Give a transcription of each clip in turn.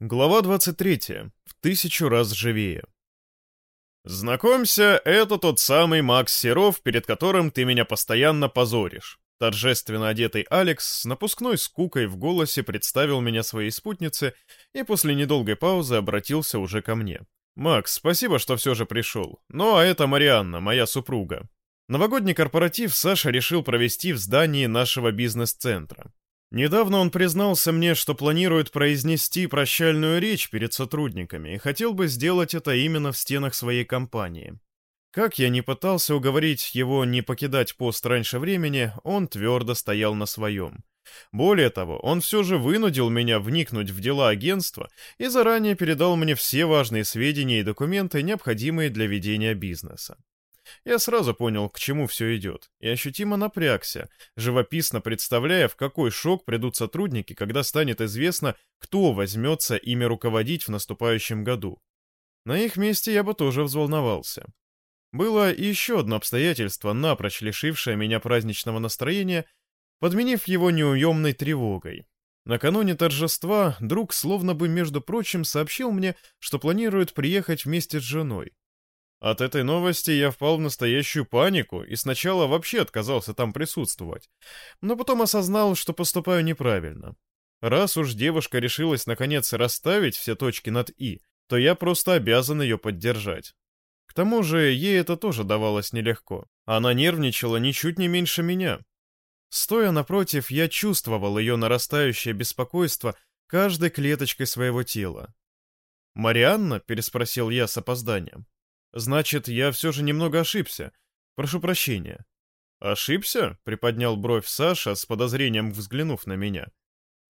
Глава 23. В тысячу раз живее. «Знакомься, это тот самый Макс Серов, перед которым ты меня постоянно позоришь». Торжественно одетый Алекс с напускной скукой в голосе представил меня своей спутнице и после недолгой паузы обратился уже ко мне. «Макс, спасибо, что все же пришел. Ну а это Марианна, моя супруга». Новогодний корпоратив Саша решил провести в здании нашего бизнес-центра. Недавно он признался мне, что планирует произнести прощальную речь перед сотрудниками и хотел бы сделать это именно в стенах своей компании. Как я не пытался уговорить его не покидать пост раньше времени, он твердо стоял на своем. Более того, он все же вынудил меня вникнуть в дела агентства и заранее передал мне все важные сведения и документы, необходимые для ведения бизнеса. Я сразу понял, к чему все идет, и ощутимо напрягся, живописно представляя, в какой шок придут сотрудники, когда станет известно, кто возьмется ими руководить в наступающем году. На их месте я бы тоже взволновался. Было еще одно обстоятельство, напрочь лишившее меня праздничного настроения, подменив его неуемной тревогой. Накануне торжества друг словно бы, между прочим, сообщил мне, что планирует приехать вместе с женой. От этой новости я впал в настоящую панику и сначала вообще отказался там присутствовать, но потом осознал, что поступаю неправильно. Раз уж девушка решилась наконец расставить все точки над «и», то я просто обязан ее поддержать. К тому же ей это тоже давалось нелегко. Она нервничала ничуть не меньше меня. Стоя напротив, я чувствовал ее нарастающее беспокойство каждой клеточкой своего тела. «Марианна?» — переспросил я с опозданием. Значит, я все же немного ошибся. Прошу прощения. Ошибся? Приподнял бровь Саша с подозрением взглянув на меня.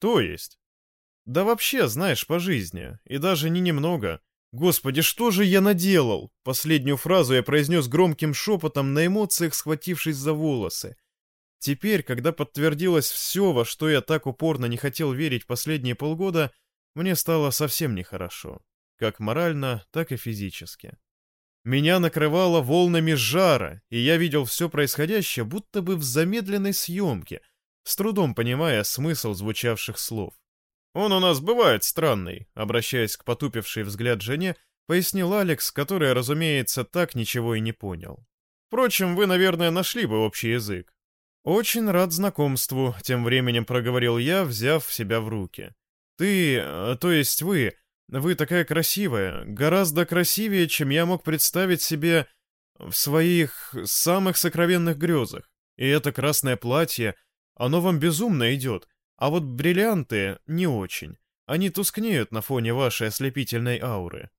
То есть? Да вообще, знаешь, по жизни. И даже не немного. Господи, что же я наделал? Последнюю фразу я произнес громким шепотом, на эмоциях схватившись за волосы. Теперь, когда подтвердилось все, во что я так упорно не хотел верить последние полгода, мне стало совсем нехорошо. Как морально, так и физически. Меня накрывало волнами жара, и я видел все происходящее будто бы в замедленной съемке, с трудом понимая смысл звучавших слов. «Он у нас бывает странный», — обращаясь к потупившей взгляд жене, пояснил Алекс, который, разумеется, так ничего и не понял. «Впрочем, вы, наверное, нашли бы общий язык». «Очень рад знакомству», — тем временем проговорил я, взяв себя в руки. «Ты, э, то есть вы, вы такая красивая, гораздо красивее, чем я мог представить себе в своих самых сокровенных грезах. И это красное платье, оно вам безумно идет, а вот бриллианты не очень. Они тускнеют на фоне вашей ослепительной ауры.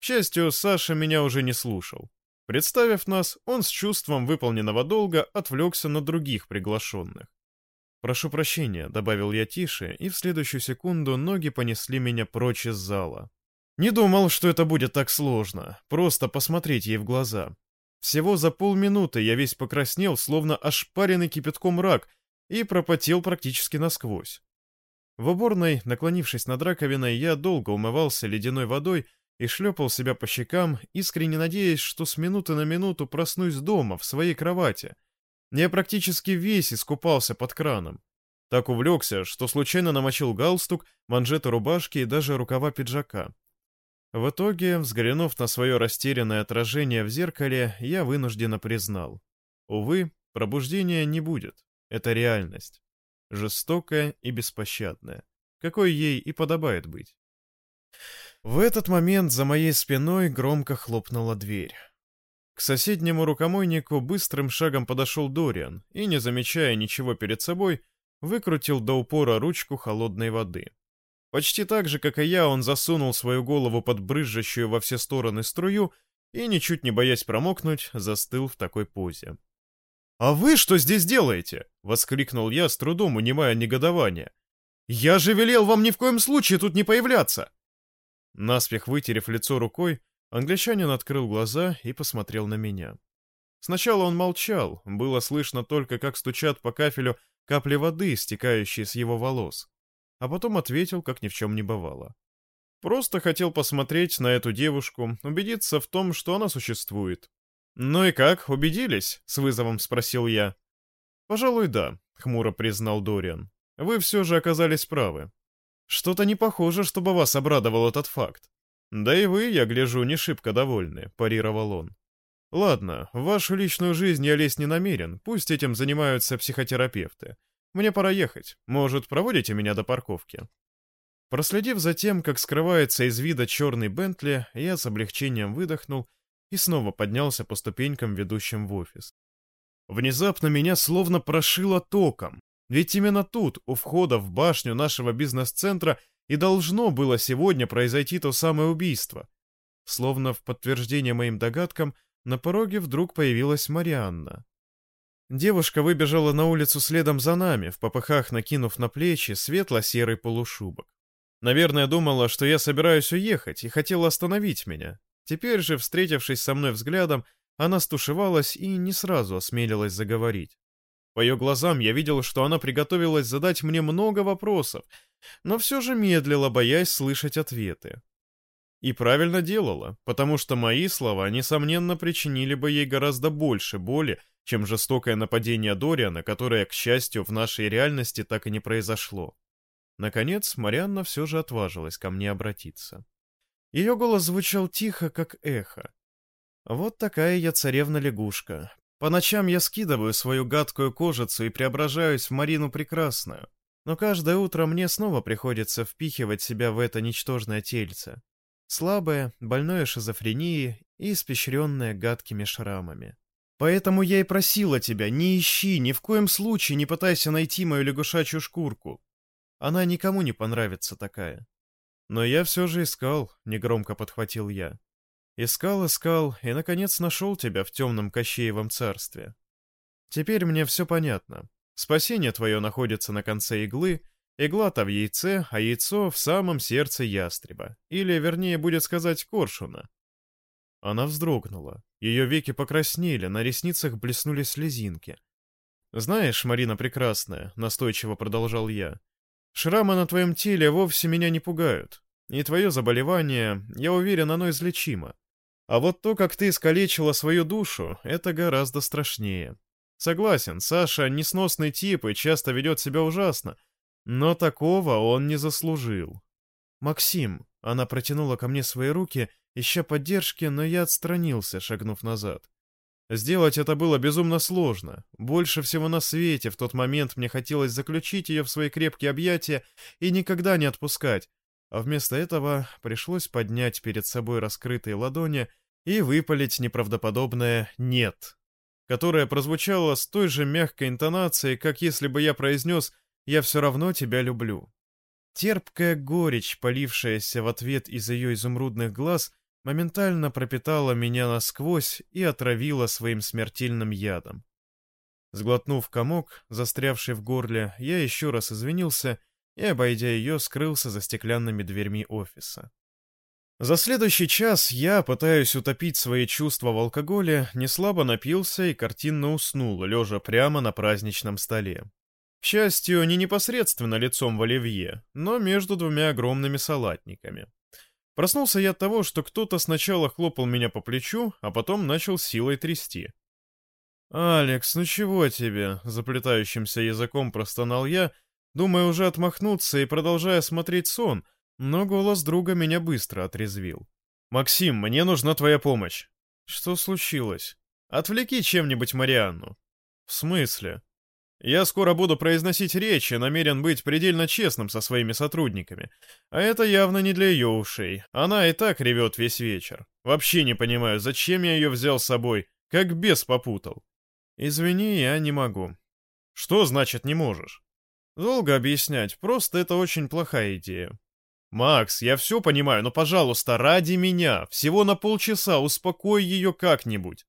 К счастью, Саша меня уже не слушал. Представив нас, он с чувством выполненного долга отвлекся на других приглашенных. «Прошу прощения», — добавил я тише, и в следующую секунду ноги понесли меня прочь из зала. Не думал, что это будет так сложно, просто посмотреть ей в глаза. Всего за полминуты я весь покраснел, словно ошпаренный кипятком рак, и пропотел практически насквозь. В уборной, наклонившись над раковиной, я долго умывался ледяной водой и шлепал себя по щекам, искренне надеясь, что с минуты на минуту проснусь дома, в своей кровати — я практически весь искупался под краном. Так увлекся, что случайно намочил галстук, манжеты рубашки и даже рукава пиджака. В итоге, взглянув на свое растерянное отражение в зеркале, я вынужденно признал. Увы, пробуждения не будет. Это реальность. Жестокая и беспощадная. Какой ей и подобает быть. В этот момент за моей спиной громко хлопнула дверь. К соседнему рукомойнику быстрым шагом подошел Дориан и, не замечая ничего перед собой, выкрутил до упора ручку холодной воды. Почти так же, как и я, он засунул свою голову под брызжащую во все стороны струю и, ничуть не боясь промокнуть, застыл в такой позе. «А вы что здесь делаете?» — воскликнул я, с трудом унимая негодование. «Я же велел вам ни в коем случае тут не появляться!» Наспех вытерев лицо рукой, Англичанин открыл глаза и посмотрел на меня. Сначала он молчал, было слышно только, как стучат по кафелю капли воды, стекающие с его волос. А потом ответил, как ни в чем не бывало. Просто хотел посмотреть на эту девушку, убедиться в том, что она существует. «Ну и как, убедились?» — с вызовом спросил я. «Пожалуй, да», — хмуро признал Дориан. «Вы все же оказались правы. Что-то не похоже, чтобы вас обрадовал этот факт. Да и вы, я гляжу, не шибко довольны, парировал он. Ладно, в вашу личную жизнь я лезть не намерен, пусть этим занимаются психотерапевты. Мне пора ехать. Может, проводите меня до парковки? Проследив за тем, как скрывается из вида черный Бентли, я с облегчением выдохнул и снова поднялся по ступенькам, ведущим в офис. Внезапно меня словно прошило током, ведь именно тут, у входа в башню нашего бизнес-центра, и должно было сегодня произойти то самое убийство. Словно в подтверждение моим догадкам, на пороге вдруг появилась Марианна. Девушка выбежала на улицу следом за нами, в попыхах накинув на плечи светло-серый полушубок. Наверное, думала, что я собираюсь уехать и хотела остановить меня. Теперь же, встретившись со мной взглядом, она стушевалась и не сразу осмелилась заговорить. По ее глазам я видел, что она приготовилась задать мне много вопросов, но все же медлила, боясь слышать ответы. И правильно делала, потому что мои слова, несомненно, причинили бы ей гораздо больше боли, чем жестокое нападение Дориана, которое, к счастью, в нашей реальности так и не произошло. Наконец, Марианна все же отважилась ко мне обратиться. Ее голос звучал тихо, как эхо. «Вот такая я царевна-лягушка. По ночам я скидываю свою гадкую кожицу и преображаюсь в Марину Прекрасную. Но каждое утро мне снова приходится впихивать себя в это ничтожное тельце. Слабое, больное шизофренией и испещренное гадкими шрамами. Поэтому я и просила тебя, не ищи, ни в коем случае не пытайся найти мою лягушачью шкурку. Она никому не понравится такая. Но я все же искал, негромко подхватил я. Искал, искал, и, наконец, нашел тебя в темном Кощеевом царстве. Теперь мне все понятно. Спасение твое находится на конце иглы, игла-то в яйце, а яйцо в самом сердце ястреба. Или, вернее, будет сказать, коршуна. Она вздрогнула. Ее веки покраснели, на ресницах блеснули слезинки. «Знаешь, Марина Прекрасная», — настойчиво продолжал я, Шрамы на твоем теле вовсе меня не пугают. И твое заболевание, я уверен, оно излечимо. А вот то, как ты искалечила свою душу, это гораздо страшнее. Согласен, Саша несносный тип и часто ведет себя ужасно, но такого он не заслужил. «Максим», — она протянула ко мне свои руки, ища поддержки, но я отстранился, шагнув назад. Сделать это было безумно сложно. Больше всего на свете в тот момент мне хотелось заключить ее в свои крепкие объятия и никогда не отпускать, а вместо этого пришлось поднять перед собой раскрытые ладони и выпалить неправдоподобное «нет», которое прозвучало с той же мягкой интонацией, как если бы я произнес «я все равно тебя люблю». Терпкая горечь, полившаяся в ответ из ее изумрудных глаз, моментально пропитала меня насквозь и отравила своим смертельным ядом. Сглотнув комок, застрявший в горле, я еще раз извинился и, обойдя ее, скрылся за стеклянными дверьми офиса. За следующий час я, пытаясь утопить свои чувства в алкоголе, неслабо напился и картинно уснул, лежа прямо на праздничном столе. К счастью, не непосредственно лицом в оливье, но между двумя огромными салатниками. Проснулся я от того, что кто-то сначала хлопал меня по плечу, а потом начал силой трясти. «Алекс, ну чего тебе?» — заплетающимся языком простонал я, думая уже отмахнуться и продолжая смотреть сон, но голос друга меня быстро отрезвил. «Максим, мне нужна твоя помощь». «Что случилось?» «Отвлеки чем-нибудь Марианну». «В смысле?» Я скоро буду произносить речь и намерен быть предельно честным со своими сотрудниками. А это явно не для ее ушей. Она и так ревет весь вечер. Вообще не понимаю, зачем я ее взял с собой, как бес попутал. Извини, я не могу. Что значит не можешь? Долго объяснять, просто это очень плохая идея. Макс, я все понимаю, но, пожалуйста, ради меня, всего на полчаса успокой ее как-нибудь.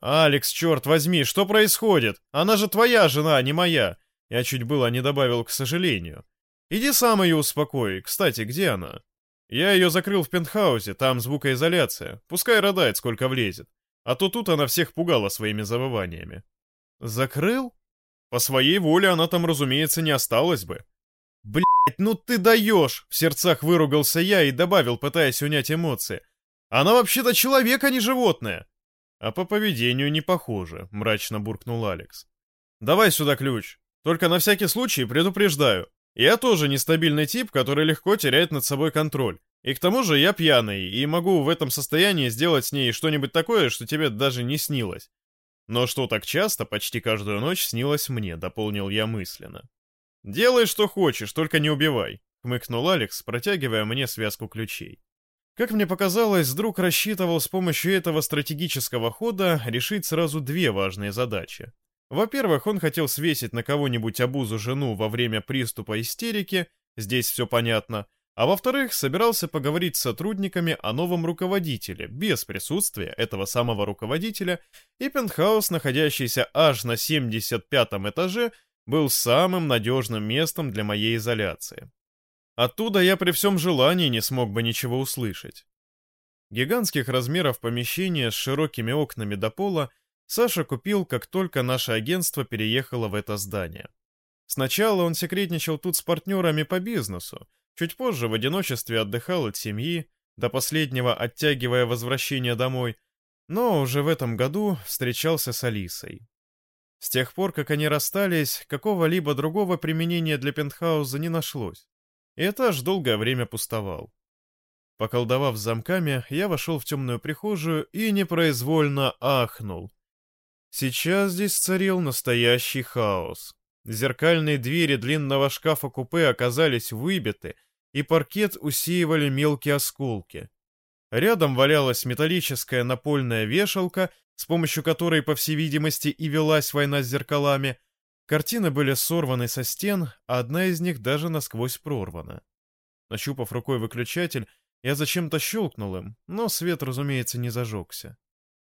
«Алекс, черт возьми, что происходит? Она же твоя жена, а не моя!» Я чуть было не добавил к сожалению. «Иди сам ее успокой. Кстати, где она?» «Я ее закрыл в пентхаусе, там звукоизоляция. Пускай рыдает, сколько влезет. А то тут она всех пугала своими завываниями». «Закрыл?» «По своей воле она там, разумеется, не осталась бы». «Блядь, ну ты даешь!» — в сердцах выругался я и добавил, пытаясь унять эмоции. «Она вообще-то человек, а не животное!» «А по поведению не похоже», — мрачно буркнул Алекс. «Давай сюда ключ. Только на всякий случай предупреждаю. Я тоже нестабильный тип, который легко теряет над собой контроль. И к тому же я пьяный, и могу в этом состоянии сделать с ней что-нибудь такое, что тебе даже не снилось. Но что так часто, почти каждую ночь снилось мне, дополнил я мысленно. «Делай, что хочешь, только не убивай», — хмыкнул Алекс, протягивая мне связку ключей. Как мне показалось, друг рассчитывал с помощью этого стратегического хода решить сразу две важные задачи. Во-первых, он хотел свесить на кого-нибудь обузу жену во время приступа истерики, здесь все понятно, а во-вторых, собирался поговорить с сотрудниками о новом руководителе, без присутствия этого самого руководителя, и пентхаус, находящийся аж на 75-м этаже, был самым надежным местом для моей изоляции. Оттуда я при всем желании не смог бы ничего услышать. Гигантских размеров помещения с широкими окнами до пола Саша купил, как только наше агентство переехало в это здание. Сначала он секретничал тут с партнерами по бизнесу, чуть позже в одиночестве отдыхал от семьи, до последнего оттягивая возвращение домой, но уже в этом году встречался с Алисой. С тех пор, как они расстались, какого-либо другого применения для пентхауза не нашлось и этаж долгое время пустовал. Поколдовав замками, я вошел в темную прихожую и непроизвольно ахнул. Сейчас здесь царил настоящий хаос. Зеркальные двери длинного шкафа-купе оказались выбиты, и паркет усеивали мелкие осколки. Рядом валялась металлическая напольная вешалка, с помощью которой, по всей видимости, и велась война с зеркалами, Картины были сорваны со стен, а одна из них даже насквозь прорвана. Нащупав рукой выключатель, я зачем-то щелкнул им, но свет, разумеется, не зажегся.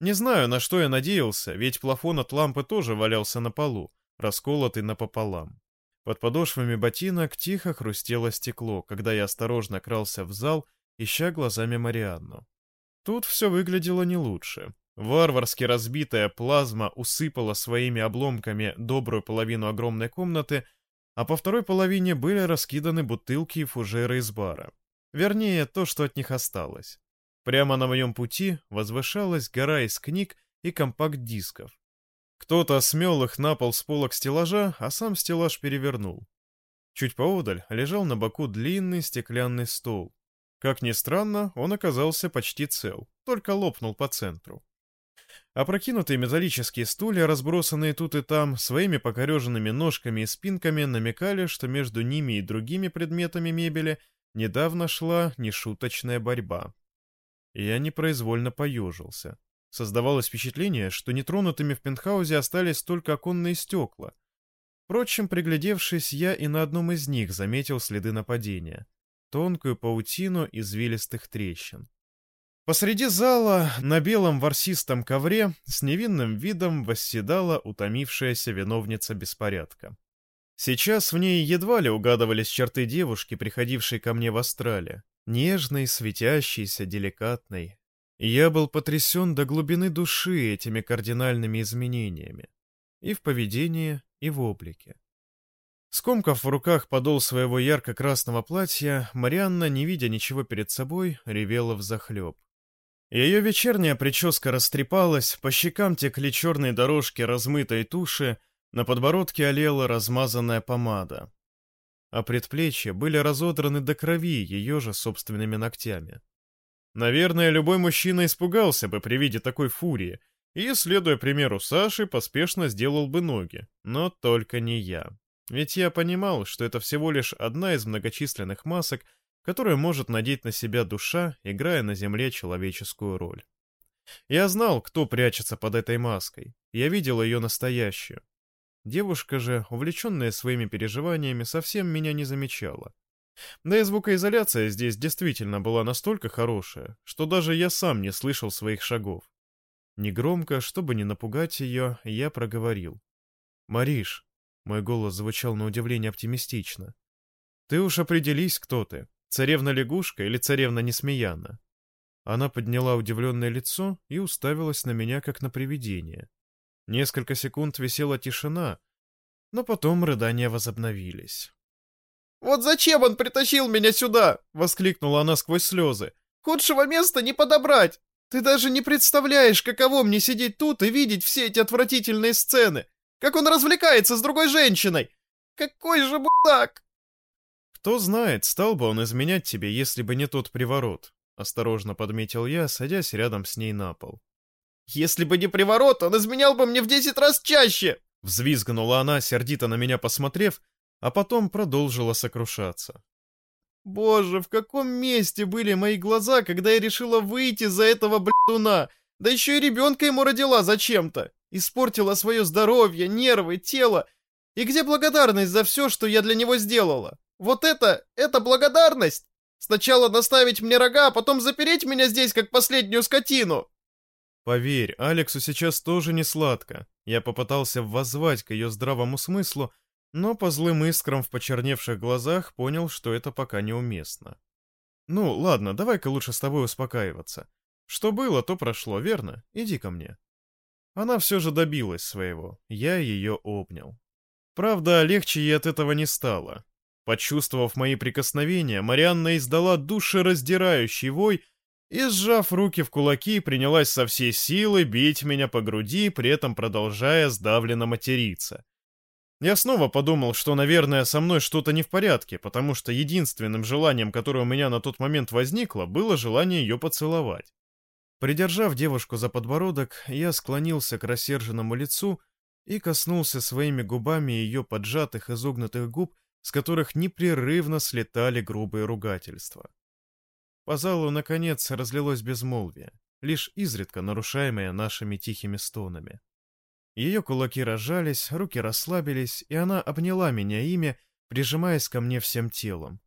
Не знаю, на что я надеялся, ведь плафон от лампы тоже валялся на полу, расколотый напополам. Под подошвами ботинок тихо хрустело стекло, когда я осторожно крался в зал, ища глазами Марианну. Тут все выглядело не лучше. Варварски разбитая плазма усыпала своими обломками добрую половину огромной комнаты, а по второй половине были раскиданы бутылки и фужеры из бара. Вернее, то, что от них осталось. Прямо на моем пути возвышалась гора из книг и компакт-дисков. Кто-то смел их на пол с полок стеллажа, а сам стеллаж перевернул. Чуть поодаль лежал на боку длинный стеклянный стол. Как ни странно, он оказался почти цел, только лопнул по центру. Опрокинутые металлические стулья, разбросанные тут и там, своими покореженными ножками и спинками намекали, что между ними и другими предметами мебели недавно шла нешуточная борьба. Я непроизвольно поежился. Создавалось впечатление, что нетронутыми в пентхаузе остались только оконные стекла. Впрочем, приглядевшись, я и на одном из них заметил следы нападения. Тонкую паутину извилистых трещин. Посреди зала, на белом ворсистом ковре, с невинным видом восседала утомившаяся виновница беспорядка. Сейчас в ней едва ли угадывались черты девушки, приходившей ко мне в астрале. Нежной, светящейся, деликатной. я был потрясен до глубины души этими кардинальными изменениями. И в поведении, и в облике. Скомкав в руках подол своего ярко-красного платья, Марианна, не видя ничего перед собой, ревела взахлеб. Ее вечерняя прическа растрепалась, по щекам текли черные дорожки размытой туши, на подбородке олела размазанная помада. А предплечья были разодраны до крови ее же собственными ногтями. Наверное, любой мужчина испугался бы при виде такой фурии, и, следуя примеру Саши, поспешно сделал бы ноги, но только не я. Ведь я понимал, что это всего лишь одна из многочисленных масок, которую может надеть на себя душа, играя на земле человеческую роль. Я знал, кто прячется под этой маской. Я видел ее настоящую. Девушка же, увлеченная своими переживаниями, совсем меня не замечала. Да и звукоизоляция здесь действительно была настолько хорошая, что даже я сам не слышал своих шагов. Негромко, чтобы не напугать ее, я проговорил. «Мариш», — мой голос звучал на удивление оптимистично, — «ты уж определись, кто ты. Царевна-лягушка или царевна-несмеяна? Она подняла удивленное лицо и уставилась на меня, как на привидение. Несколько секунд висела тишина, но потом рыдания возобновились. «Вот зачем он притащил меня сюда?» — воскликнула она сквозь слезы. «Худшего места не подобрать! Ты даже не представляешь, каково мне сидеть тут и видеть все эти отвратительные сцены! Как он развлекается с другой женщиной! Какой же будак!» Кто знает, стал бы он изменять тебе, если бы не тот приворот, осторожно подметил я, садясь рядом с ней на пол. Если бы не приворот, он изменял бы мне в десять раз чаще! Взвизгнула она, сердито на меня посмотрев, а потом продолжила сокрушаться. Боже, в каком месте были мои глаза, когда я решила выйти за этого блядуна? Да еще и ребенка ему родила зачем-то. Испортила свое здоровье, нервы, тело. И где благодарность за все, что я для него сделала? Вот это, это благодарность? Сначала наставить мне рога, а потом запереть меня здесь, как последнюю скотину. Поверь, Алексу сейчас тоже не сладко. Я попытался воззвать к ее здравому смыслу, но по злым искрам в почерневших глазах понял, что это пока неуместно. Ну, ладно, давай-ка лучше с тобой успокаиваться. Что было, то прошло, верно? Иди ко мне. Она все же добилась своего. Я ее обнял. Правда, легче ей от этого не стало. Почувствовав мои прикосновения, Марианна издала душераздирающий вой и, сжав руки в кулаки, принялась со всей силы бить меня по груди, при этом продолжая сдавленно материться. Я снова подумал, что, наверное, со мной что-то не в порядке, потому что единственным желанием, которое у меня на тот момент возникло, было желание ее поцеловать. Придержав девушку за подбородок, я склонился к рассерженному лицу и коснулся своими губами ее поджатых изогнутых губ, с которых непрерывно слетали грубые ругательства. По залу, наконец, разлилось безмолвие, лишь изредка нарушаемое нашими тихими стонами. Ее кулаки разжались, руки расслабились, и она обняла меня ими, прижимаясь ко мне всем телом.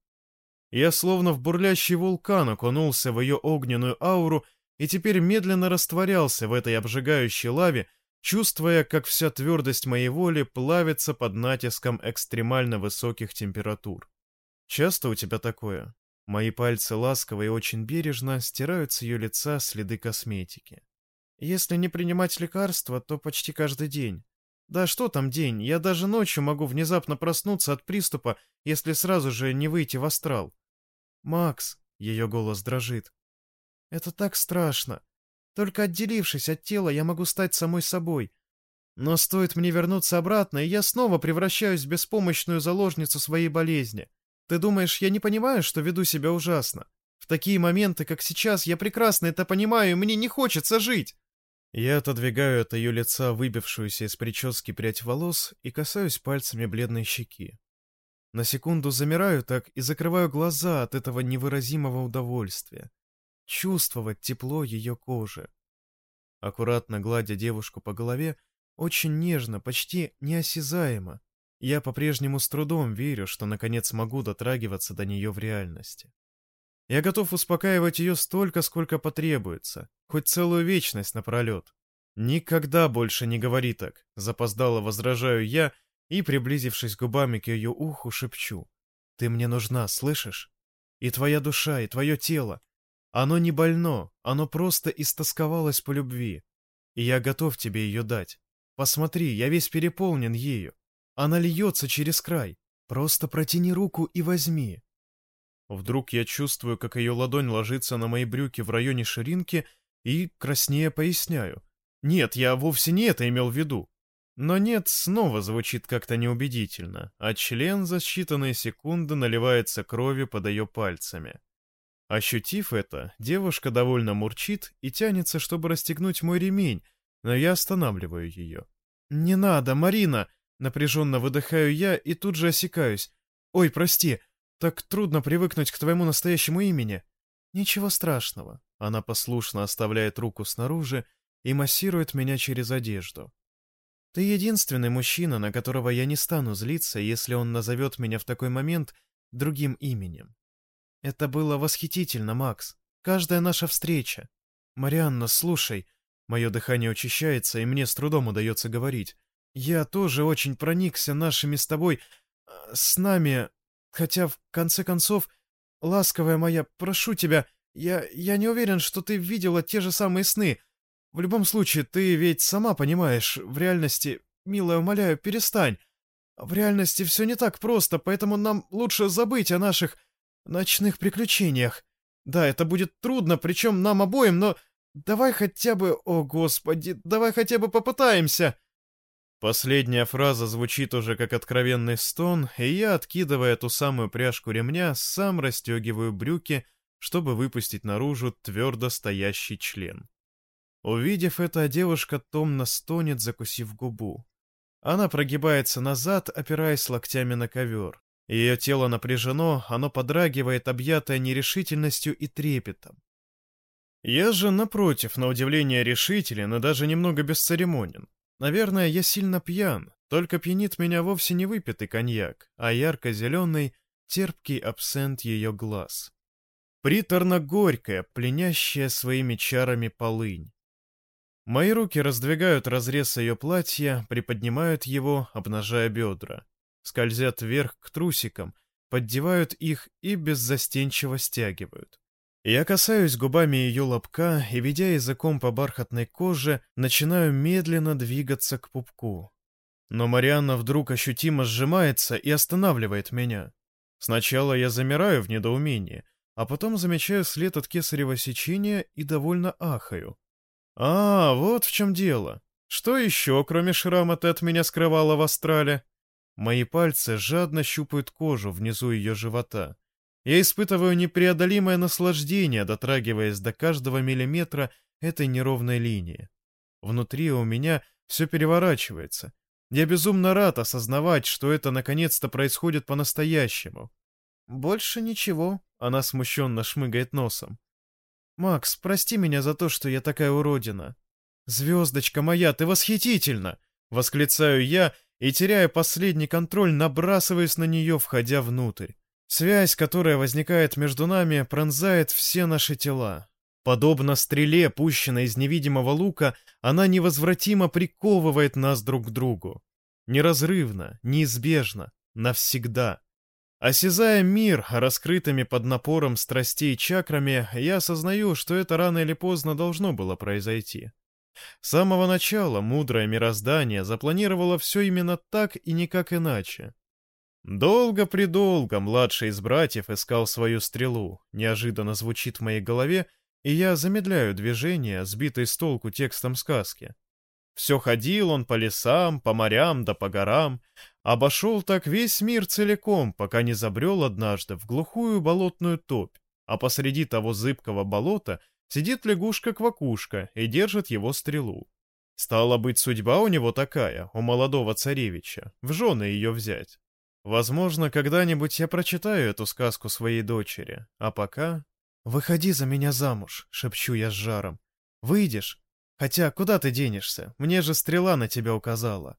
Я словно в бурлящий вулкан окунулся в ее огненную ауру и теперь медленно растворялся в этой обжигающей лаве, чувствуя, как вся твердость моей воли плавится под натиском экстремально высоких температур. Часто у тебя такое? Мои пальцы ласково и очень бережно стирают с ее лица следы косметики. Если не принимать лекарства, то почти каждый день. Да что там день, я даже ночью могу внезапно проснуться от приступа, если сразу же не выйти в астрал. «Макс», — ее голос дрожит, — «это так страшно. Только отделившись от тела, я могу стать самой собой. Но стоит мне вернуться обратно, и я снова превращаюсь в беспомощную заложницу своей болезни. Ты думаешь, я не понимаю, что веду себя ужасно? В такие моменты, как сейчас, я прекрасно это понимаю, и мне не хочется жить. Я отодвигаю от ее лица выбившуюся из прически прядь волос и касаюсь пальцами бледной щеки. На секунду замираю так и закрываю глаза от этого невыразимого удовольствия. Чувствовать тепло ее кожи. Аккуратно гладя девушку по голове, очень нежно, почти неосязаемо, я по-прежнему с трудом верю, что наконец могу дотрагиваться до нее в реальности. Я готов успокаивать ее столько, сколько потребуется, хоть целую вечность напролет. Никогда больше не говори так, запоздало возражаю я и, приблизившись губами к ее уху, шепчу. Ты мне нужна, слышишь? И твоя душа, и твое тело. Оно не больно, оно просто истосковалось по любви. И я готов тебе ее дать. Посмотри, я весь переполнен ею. Она льется через край. Просто протяни руку и возьми. Вдруг я чувствую, как ее ладонь ложится на мои брюки в районе ширинки и краснее поясняю. Нет, я вовсе не это имел в виду. Но нет снова звучит как-то неубедительно, а член за считанные секунды наливается кровью под ее пальцами. Ощутив это, девушка довольно мурчит и тянется, чтобы расстегнуть мой ремень, но я останавливаю ее. «Не надо, Марина!» Напряженно выдыхаю я и тут же осекаюсь. «Ой, прости, так трудно привыкнуть к твоему настоящему имени. Ничего страшного. Она послушно оставляет руку снаружи и массирует меня через одежду. Ты единственный мужчина, на которого я не стану злиться, если он назовет меня в такой момент другим именем. Это было восхитительно, Макс. Каждая наша встреча. Марианна, слушай. Мое дыхание учащается, и мне с трудом удается говорить. Я тоже очень проникся нашими с тобой... Э, с нами... Хотя, в конце концов, ласковая моя, прошу тебя, я, я не уверен, что ты видела те же самые сны. В любом случае, ты ведь сама понимаешь, в реальности... Милая, умоляю, перестань. В реальности все не так просто, поэтому нам лучше забыть о наших ночных приключениях. Да, это будет трудно, причем нам обоим, но давай хотя бы... О, Господи, давай хотя бы попытаемся. Последняя фраза звучит уже как откровенный стон, и я, откидывая ту самую пряжку ремня, сам расстегиваю брюки, чтобы выпустить наружу твердо стоящий член. Увидев это, девушка томно стонет, закусив губу. Она прогибается назад, опираясь локтями на ковер. Ее тело напряжено, оно подрагивает, объятое нерешительностью и трепетом. Я же, напротив, на удивление решителен и даже немного бесцеремонен. Наверное, я сильно пьян, только пьянит меня вовсе не выпитый коньяк, а ярко-зеленый, терпкий абсент ее глаз. Приторно-горькая, пленящая своими чарами полынь. Мои руки раздвигают разрез ее платья, приподнимают его, обнажая бедра. Скользят вверх к трусикам, поддевают их и беззастенчиво стягивают. Я касаюсь губами ее лобка и, ведя языком по бархатной коже, начинаю медленно двигаться к пупку. Но Марианна вдруг ощутимо сжимается и останавливает меня. Сначала я замираю в недоумении, а потом замечаю след от кесарево сечения и довольно ахаю. «А, вот в чем дело. Что еще, кроме шрама, ты от меня скрывала в астрале?» Мои пальцы жадно щупают кожу внизу ее живота. Я испытываю непреодолимое наслаждение, дотрагиваясь до каждого миллиметра этой неровной линии. Внутри у меня все переворачивается. Я безумно рад осознавать, что это наконец-то происходит по-настоящему. «Больше ничего», — она смущенно шмыгает носом. «Макс, прости меня за то, что я такая уродина». «Звездочка моя, ты восхитительна!» — восклицаю я и, теряя последний контроль, набрасываюсь на нее, входя внутрь. Связь, которая возникает между нами, пронзает все наши тела. Подобно стреле, пущенной из невидимого лука, она невозвратимо приковывает нас друг к другу. Неразрывно, неизбежно, навсегда. Осязая мир раскрытыми под напором страстей чакрами, я осознаю, что это рано или поздно должно было произойти. С самого начала мудрое мироздание запланировало все именно так и никак иначе. Долго-предолго младший из братьев искал свою стрелу, неожиданно звучит в моей голове, и я замедляю движение, сбитый с толку текстом сказки. Все ходил он по лесам, по морям да по горам, обошел так весь мир целиком, пока не забрел однажды в глухую болотную топь, а посреди того зыбкого болота сидит лягушка-квакушка и держит его стрелу. Стала быть, судьба у него такая, у молодого царевича, в жены ее взять. Возможно, когда-нибудь я прочитаю эту сказку своей дочери, а пока... «Выходи за меня замуж», — шепчу я с жаром. «Выйдешь? Хотя куда ты денешься? Мне же стрела на тебя указала».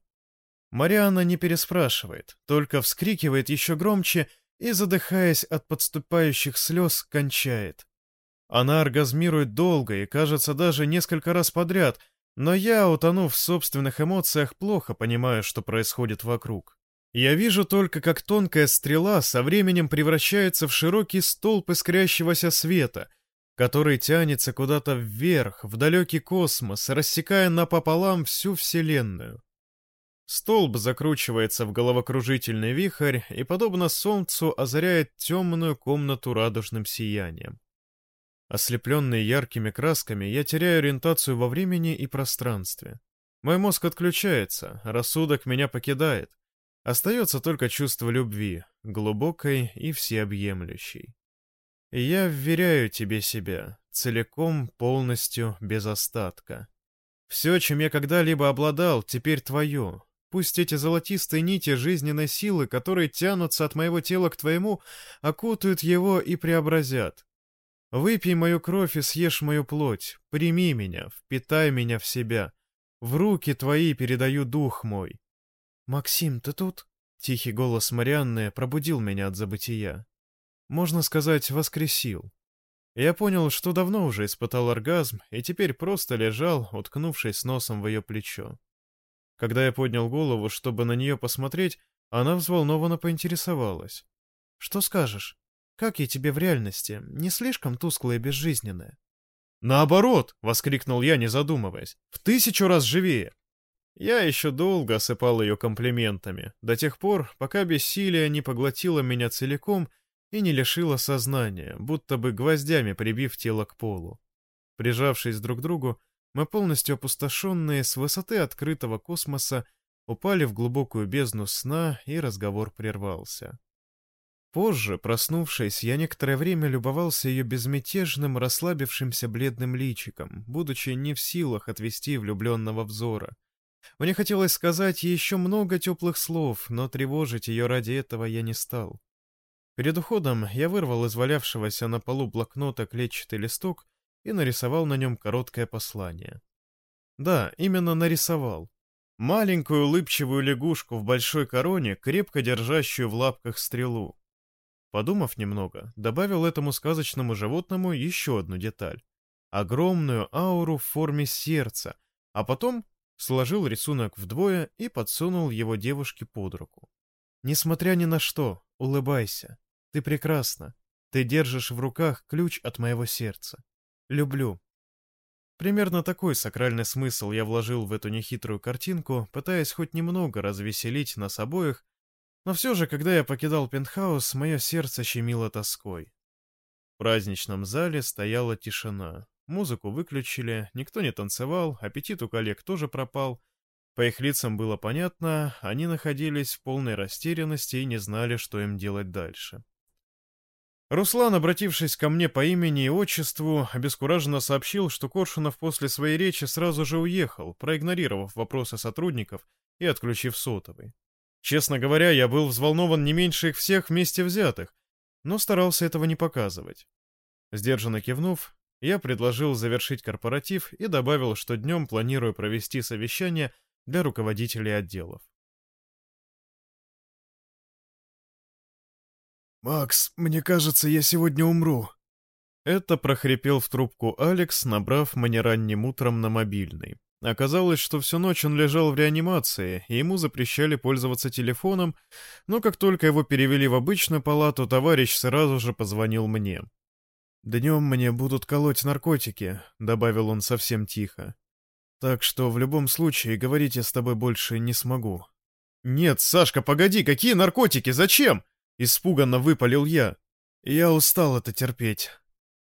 Марианна не переспрашивает, только вскрикивает еще громче и, задыхаясь от подступающих слез, кончает. Она оргазмирует долго и, кажется, даже несколько раз подряд, но я, утонув в собственных эмоциях, плохо понимаю, что происходит вокруг. Я вижу только, как тонкая стрела со временем превращается в широкий столб искрящегося света, который тянется куда-то вверх, в далекий космос, рассекая напополам всю Вселенную. Столб закручивается в головокружительный вихрь и, подобно солнцу, озаряет темную комнату радужным сиянием. Ослепленный яркими красками, я теряю ориентацию во времени и пространстве. Мой мозг отключается, рассудок меня покидает. Остается только чувство любви, глубокой и всеобъемлющей. я вверяю тебе себя, целиком, полностью, без остатка. Все, чем я когда-либо обладал, теперь твое. Пусть эти золотистые нити жизненной силы, которые тянутся от моего тела к твоему, окутают его и преобразят. Выпей мою кровь и съешь мою плоть, прими меня, впитай меня в себя. В руки твои передаю дух мой. «Максим, ты тут?» Тихий голос Марианны пробудил меня от забытия. Можно сказать, воскресил. Я понял, что давно уже испытал оргазм, и теперь просто лежал, уткнувшись носом в ее плечо. Когда я поднял голову, чтобы на нее посмотреть, она взволнованно поинтересовалась. «Что скажешь? Как я тебе в реальности? Не слишком тусклая и безжизненная?» «Наоборот!» — воскликнул я, не задумываясь. «В тысячу раз живее!» Я еще долго осыпал ее комплиментами, до тех пор, пока бессилие не поглотило меня целиком и не лишило сознания, будто бы гвоздями прибив тело к полу. Прижавшись друг к другу, мы полностью опустошенные с высоты открытого космоса упали в глубокую бездну сна, и разговор прервался. Позже, проснувшись, я некоторое время любовался ее безмятежным, расслабившимся бледным личиком, будучи не в силах отвести влюбленного взора. Мне хотелось сказать еще много теплых слов, но тревожить ее ради этого я не стал. Перед уходом я вырвал из валявшегося на полу блокнота клетчатый листок и нарисовал на нем короткое послание. Да, именно нарисовал. Маленькую улыбчивую лягушку в большой короне, крепко держащую в лапках стрелу. Подумав немного, добавил этому сказочному животному еще одну деталь. Огромную ауру в форме сердца, а потом сложил рисунок вдвое и подсунул его девушке под руку. «Несмотря ни на что, улыбайся. Ты прекрасна. Ты держишь в руках ключ от моего сердца. Люблю». Примерно такой сакральный смысл я вложил в эту нехитрую картинку, пытаясь хоть немного развеселить нас обоих но все же, когда я покидал пентхаус, мое сердце щемило тоской. В праздничном зале стояла тишина. Музыку выключили, никто не танцевал, аппетит у коллег тоже пропал. По их лицам было понятно, они находились в полной растерянности и не знали, что им делать дальше. Руслан, обратившись ко мне по имени и отчеству, обескураженно сообщил, что Коршунов после своей речи сразу же уехал, проигнорировав вопросы сотрудников и отключив сотовый. Честно говоря, я был взволнован не меньше их всех вместе взятых, но старался этого не показывать. Сдержанно кивнув, я предложил завершить корпоратив и добавил, что днем планирую провести совещание для руководителей отделов. «Макс, мне кажется, я сегодня умру». Это прохрипел в трубку Алекс, набрав мне ранним утром на мобильный. Оказалось, что всю ночь он лежал в реанимации, и ему запрещали пользоваться телефоном, но как только его перевели в обычную палату, товарищ сразу же позвонил мне. «Днем мне будут колоть наркотики», — добавил он совсем тихо. «Так что в любом случае говорить я с тобой больше не смогу». «Нет, Сашка, погоди, какие наркотики? Зачем?» — испуганно выпалил я. «Я устал это терпеть».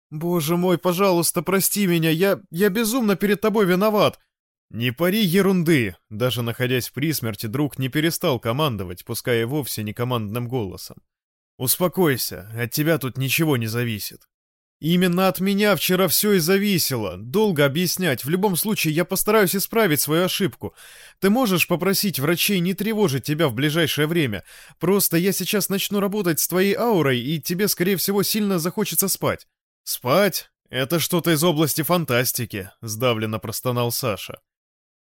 «Боже мой, пожалуйста, прости меня, я... я безумно перед тобой виноват!» «Не пари ерунды!» Даже находясь при смерти, друг не перестал командовать, пускай и вовсе не командным голосом. «Успокойся, от тебя тут ничего не зависит». «Именно от меня вчера все и зависело. Долго объяснять. В любом случае, я постараюсь исправить свою ошибку. Ты можешь попросить врачей не тревожить тебя в ближайшее время. Просто я сейчас начну работать с твоей аурой, и тебе, скорее всего, сильно захочется спать». «Спать? Это что-то из области фантастики», — сдавленно простонал Саша.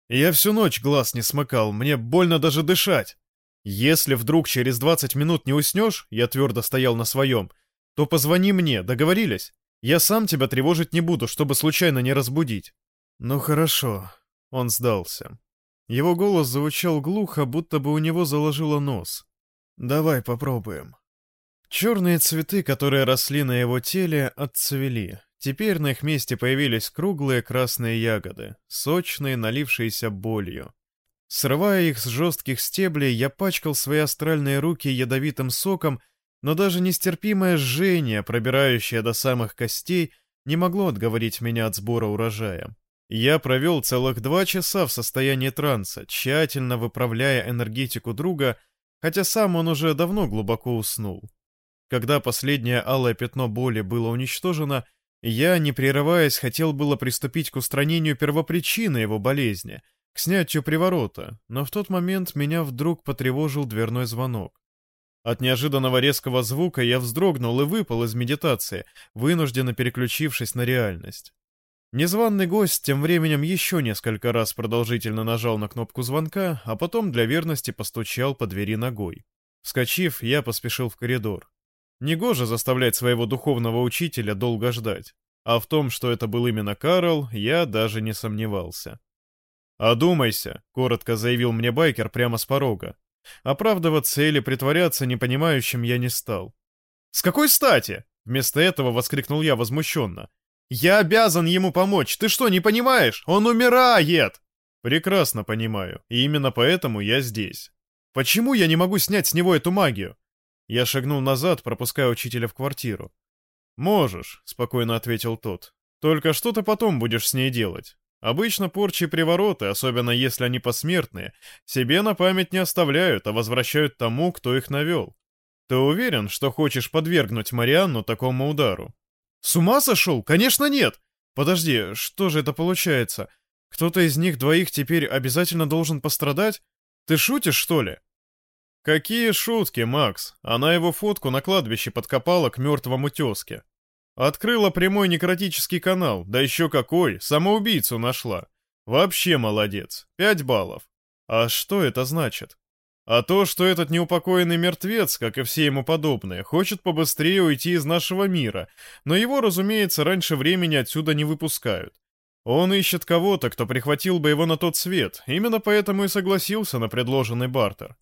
Я всю ночь глаз не смыкал, мне больно даже дышать. Если вдруг через 20 минут не уснешь, я твердо стоял на своем, то позвони мне, договорились? Я сам тебя тревожить не буду, чтобы случайно не разбудить. Ну хорошо, он сдался. Его голос звучал глухо, будто бы у него заложило нос. Давай попробуем. Черные цветы, которые росли на его теле, отцвели. Теперь на их месте появились круглые красные ягоды, сочные, налившиеся болью. Срывая их с жестких стеблей, я пачкал свои астральные руки ядовитым соком, но даже нестерпимое жжение, пробирающее до самых костей, не могло отговорить меня от сбора урожая. Я провел целых два часа в состоянии транса, тщательно выправляя энергетику друга, хотя сам он уже давно глубоко уснул. Когда последнее алое пятно боли было уничтожено, я, не прерываясь, хотел было приступить к устранению первопричины его болезни, к снятию приворота, но в тот момент меня вдруг потревожил дверной звонок. От неожиданного резкого звука я вздрогнул и выпал из медитации, вынужденно переключившись на реальность. Незваный гость тем временем еще несколько раз продолжительно нажал на кнопку звонка, а потом для верности постучал по двери ногой. Вскочив, я поспешил в коридор. Негоже заставлять своего духовного учителя долго ждать. А в том, что это был именно Карл, я даже не сомневался. «Одумайся», — коротко заявил мне байкер прямо с порога. Оправдываться или притворяться непонимающим я не стал. «С какой стати?» — вместо этого воскликнул я возмущенно. «Я обязан ему помочь, ты что, не понимаешь? Он умирает!» «Прекрасно понимаю, и именно поэтому я здесь. Почему я не могу снять с него эту магию? Я шагнул назад, пропуская учителя в квартиру. «Можешь», — спокойно ответил тот. «Только что ты потом будешь с ней делать? Обычно порчи и привороты, особенно если они посмертные, себе на память не оставляют, а возвращают тому, кто их навел. Ты уверен, что хочешь подвергнуть Марианну такому удару? С ума сошел? Конечно нет! Подожди, что же это получается? Кто-то из них двоих теперь обязательно должен пострадать? Ты шутишь, что ли? Какие шутки, Макс? Она его фотку на кладбище подкопала к мертвому тезке. Открыла прямой некротический канал, да еще какой, самоубийцу нашла. Вообще молодец, пять баллов. А что это значит? А то, что этот неупокоенный мертвец, как и все ему подобные, хочет побыстрее уйти из нашего мира, но его, разумеется, раньше времени отсюда не выпускают. Он ищет кого-то, кто прихватил бы его на тот свет, именно поэтому и согласился на предложенный бартер.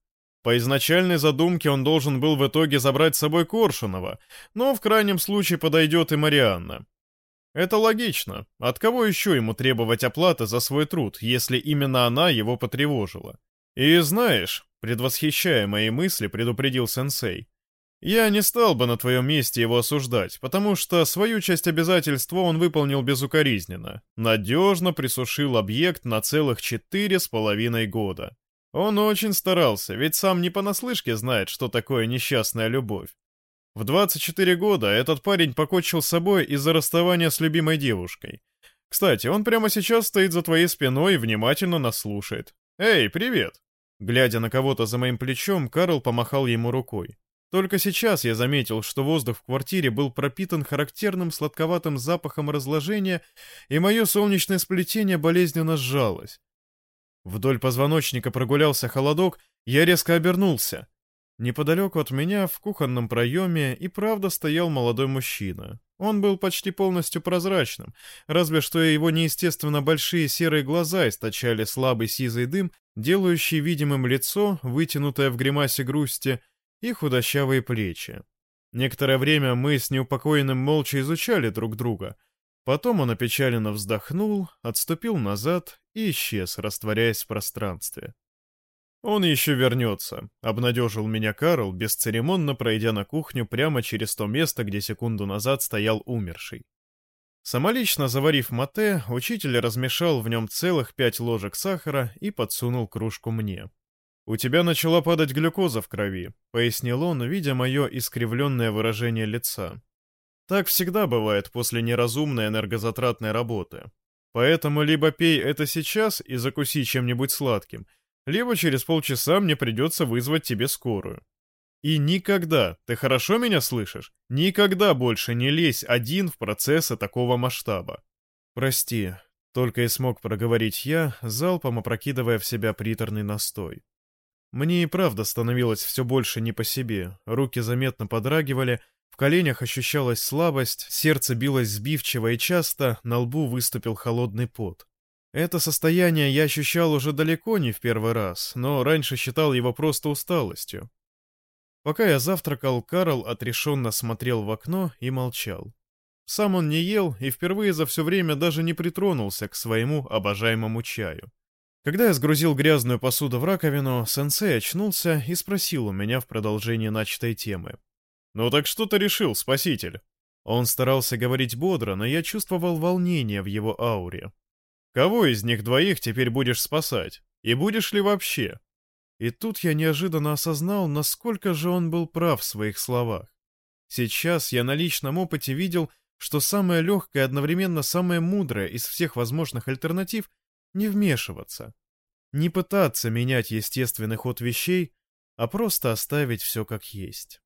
По изначальной задумке он должен был в итоге забрать с собой Коршунова, но в крайнем случае подойдет и Марианна. Это логично. От кого еще ему требовать оплаты за свой труд, если именно она его потревожила? И знаешь, предвосхищая мои мысли, предупредил сенсей, я не стал бы на твоем месте его осуждать, потому что свою часть обязательства он выполнил безукоризненно. Надежно присушил объект на целых четыре с половиной года. Он очень старался, ведь сам не понаслышке знает, что такое несчастная любовь. В 24 года этот парень покончил с собой из-за расставания с любимой девушкой. Кстати, он прямо сейчас стоит за твоей спиной и внимательно нас слушает. «Эй, привет!» Глядя на кого-то за моим плечом, Карл помахал ему рукой. Только сейчас я заметил, что воздух в квартире был пропитан характерным сладковатым запахом разложения, и мое солнечное сплетение болезненно сжалось. Вдоль позвоночника прогулялся холодок, я резко обернулся. Неподалеку от меня, в кухонном проеме, и правда стоял молодой мужчина. Он был почти полностью прозрачным, разве что его неестественно большие серые глаза источали слабый сизый дым, делающий видимым лицо, вытянутое в гримасе грусти, и худощавые плечи. Некоторое время мы с неупокоенным молча изучали друг друга. Потом он опечаленно вздохнул, отступил назад и исчез, растворяясь в пространстве. «Он еще вернется», — обнадежил меня Карл, бесцеремонно пройдя на кухню прямо через то место, где секунду назад стоял умерший. Самолично заварив мате, учитель размешал в нем целых пять ложек сахара и подсунул кружку мне. «У тебя начала падать глюкоза в крови», — пояснил он, видя мое искривленное выражение лица. «Так всегда бывает после неразумной энергозатратной работы. Поэтому либо пей это сейчас и закуси чем-нибудь сладким, либо через полчаса мне придется вызвать тебе скорую. И никогда, ты хорошо меня слышишь, никогда больше не лезь один в процессы такого масштаба. Прости, только и смог проговорить я, залпом опрокидывая в себя приторный настой. Мне и правда становилось все больше не по себе, руки заметно подрагивали, в коленях ощущалась слабость, сердце билось сбивчиво и часто, на лбу выступил холодный пот. Это состояние я ощущал уже далеко не в первый раз, но раньше считал его просто усталостью. Пока я завтракал, Карл отрешенно смотрел в окно и молчал. Сам он не ел и впервые за все время даже не притронулся к своему обожаемому чаю. Когда я сгрузил грязную посуду в раковину, сенсей очнулся и спросил у меня в продолжении начатой темы. «Ну так что ты решил, спаситель?» Он старался говорить бодро, но я чувствовал волнение в его ауре. «Кого из них двоих теперь будешь спасать? И будешь ли вообще?» И тут я неожиданно осознал, насколько же он был прав в своих словах. Сейчас я на личном опыте видел, что самое легкое и одновременно самое мудрое из всех возможных альтернатив — не вмешиваться. Не пытаться менять естественный ход вещей, а просто оставить все как есть.